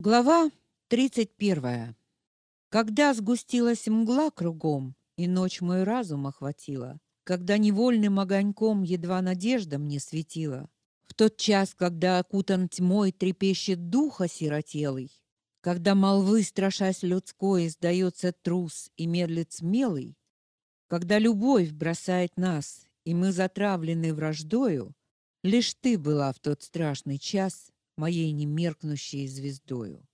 Глава 31. Когда сгустилась мгла кругом, и ночь мой разум охватила, когда невольным огоньком едва надежда мне светила, в тот час, когда окутан тьмой трепещет дух осиротелый, когда молвы, страшась людской, сдается трус и медлит смелый, когда любовь бросает нас, и мы затравлены враждою, лишь ты была в тот страшный час моей немеркнущей звездою.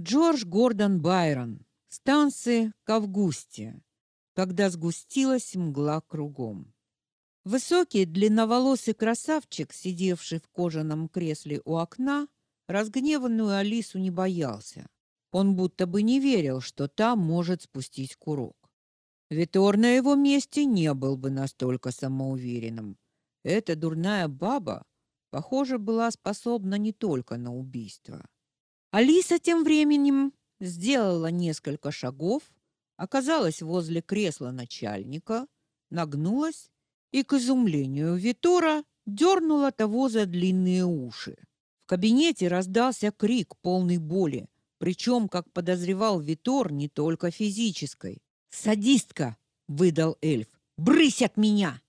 Джордж Гордон Байрон. Станции к Августе, когда сгустилась мгла кругом. Высокий, длинноволосый красавчик, сидевший в кожаном кресле у окна, разгневанную Алису не боялся. Он будто бы не верил, что та может спустить курок. Витор на его месте не был бы настолько самоуверенным. Эта дурная баба похоже, была способна не только на убийство. Алиса тем временем сделала несколько шагов, оказалась возле кресла начальника, нагнулась и, к изумлению Витора, дернула того за длинные уши. В кабинете раздался крик полный боли, причем, как подозревал Витор, не только физической. «Садистка!» — выдал эльф. «Брысь от меня!»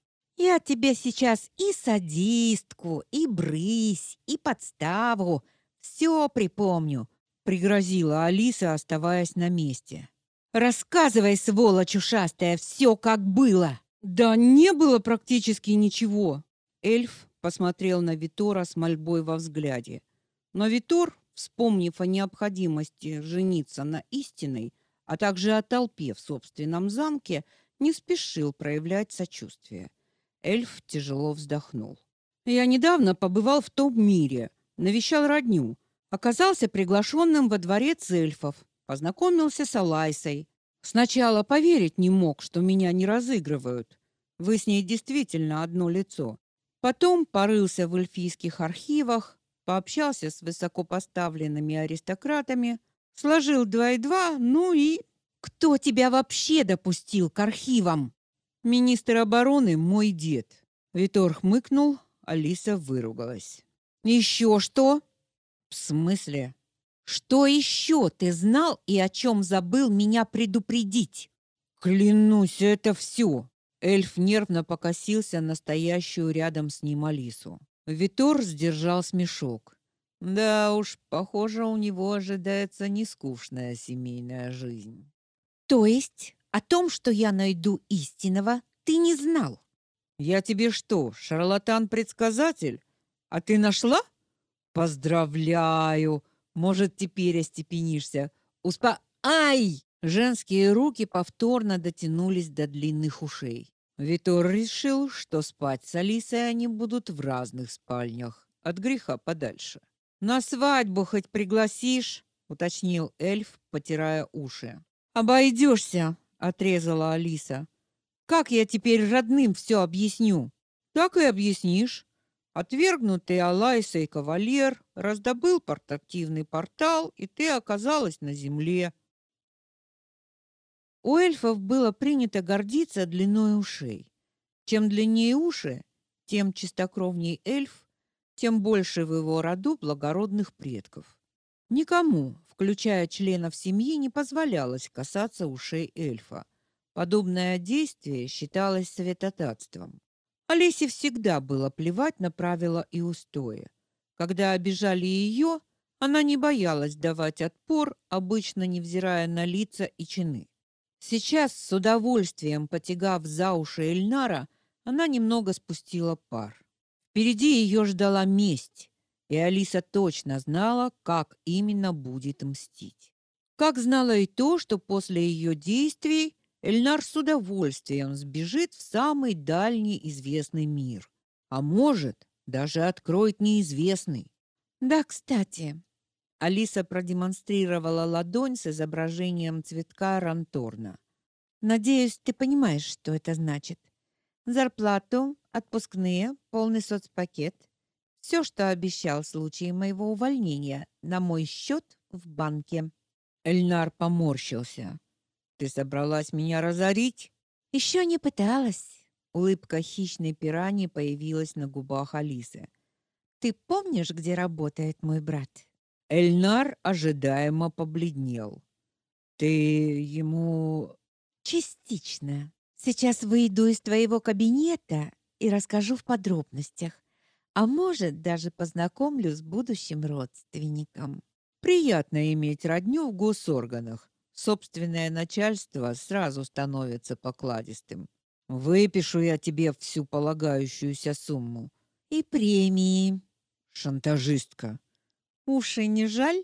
Я тебе сейчас и садистку, и брысь, и подставу все припомню, пригрозила Алиса, оставаясь на месте. Рассказывай, сволочь ушастая, все как было. Да не было практически ничего. Эльф посмотрел на Витора с мольбой во взгляде. Но Витор, вспомнив о необходимости жениться на истинной, а также о толпе в собственном замке, не спешил проявлять сочувствие. Эльф тяжело вздохнул. Я недавно побывал в том мире, навещал родню, оказался приглашенным во дворец эльфов, познакомился с Алайсой. Сначала поверить не мог, что меня не разыгрывают. Вы с ней действительно одно лицо. Потом порылся в эльфийских архивах, пообщался с высокопоставленными аристократами, сложил два и два, ну и кто тебя вообще допустил к архивам? Министр обороны мой дед. Витор хмыкнул, Алиса выругалась. Еще что? В смысле? Что еще ты знал и о чем забыл меня предупредить? Клянусь, это все. Эльф нервно покосился на стоящую рядом с ним Алису. Витор сдержал смешок. Да уж, похоже, у него ожидается нескучная семейная жизнь. То есть о том, что я найду истинного, ты не знал. Я тебе что, шарлатан-предсказатель? А ты нашла? Поздравляю. Может, теперь остепенишься. Успа... Ай! Женские руки повторно дотянулись до длинных ушей. Витор решил, что спать с Алисой они будут в разных спальнях, от греха подальше. На свадьбу хоть пригласишь, уточнил эльф, потирая уши. Обойдешься, отрезала Алиса. Как я теперь родным все объясню? Так и объяснишь. Отвергнутый Алайсой кавалер раздобыл портативный портал, и ты оказалась на земле. У эльфов было принято гордиться длиной ушей. Чем длиннее уши, тем чистокровней эльф, тем больше в его роду благородных предков. Никому, включая членов семьи, не позволялось касаться ушей эльфа. Подобное действие считалось святотатством. Олесе всегда было плевать на правила и устои. Когда обижали ее, она не боялась давать отпор, обычно невзирая на лица и чины. Сейчас, с удовольствием потягав за уши Эльнара, она немного спустила пар. Впереди ее ждала месть, и Алиса точно знала, как именно будет мстить. Как знала и то, что после ее действий Эльнар с удовольствием сбежит в самый дальний известный мир, а может, даже откроет неизвестный. Да, кстати, Алиса продемонстрировала ладонь с изображением цветка ранторна. Надеюсь, ты понимаешь, что это значит. Зарплату, отпускные, полный соцпакет все, что обещал в случае моего увольнения, на мой счет в банке. Эльнар поморщился. Ты собралась меня разорить? Еще не пыталась. Улыбка хищной пираньи появилась на губах Алисы. Ты помнишь, где работает мой брат? Эльнар ожидаемо побледнел. Ты ему частично. Сейчас выйду из твоего кабинета и расскажу в подробностях. А может, даже познакомлю с будущим родственником. Приятно иметь родню в госорганах. Собственное начальство сразу становится покладистым. Выпишу я тебе всю полагающуюся сумму и премии. Шантажистка. Уши не жаль?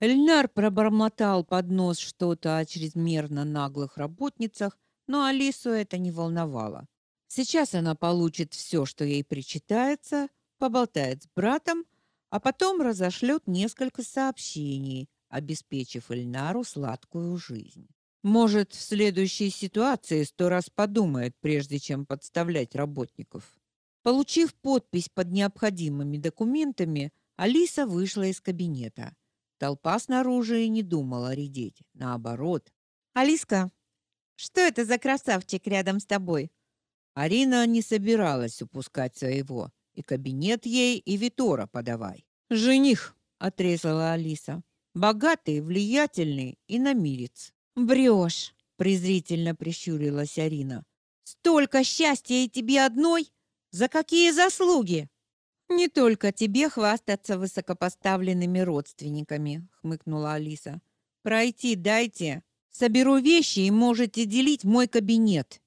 Эльнар пробормотал под нос что-то о чрезмерно наглых работницах, но Алису это не волновало. Сейчас она получит все, что ей причитается, поболтает с братом, а потом разошлет несколько сообщений, обеспечив Эльнару сладкую жизнь. Может, в следующей ситуации сто раз подумает, прежде чем подставлять работников. Получив подпись под необходимыми документами, Алиса вышла из кабинета. Толпа снаружи и не думала редеть, наоборот. Алиска, что это за красавчик рядом с тобой? Арина не собиралась упускать своего, и кабинет ей, и Витора подавай. Жених, отрезала Алиса. Богатый, влиятельный и намирец. Брешь, презрительно прищурилась Арина. Столько счастья и тебе одной? За какие заслуги? Не только тебе хвастаться высокопоставленными родственниками, хмыкнула Алиса. Пройти дайте. Соберу вещи и можете делить мой кабинет.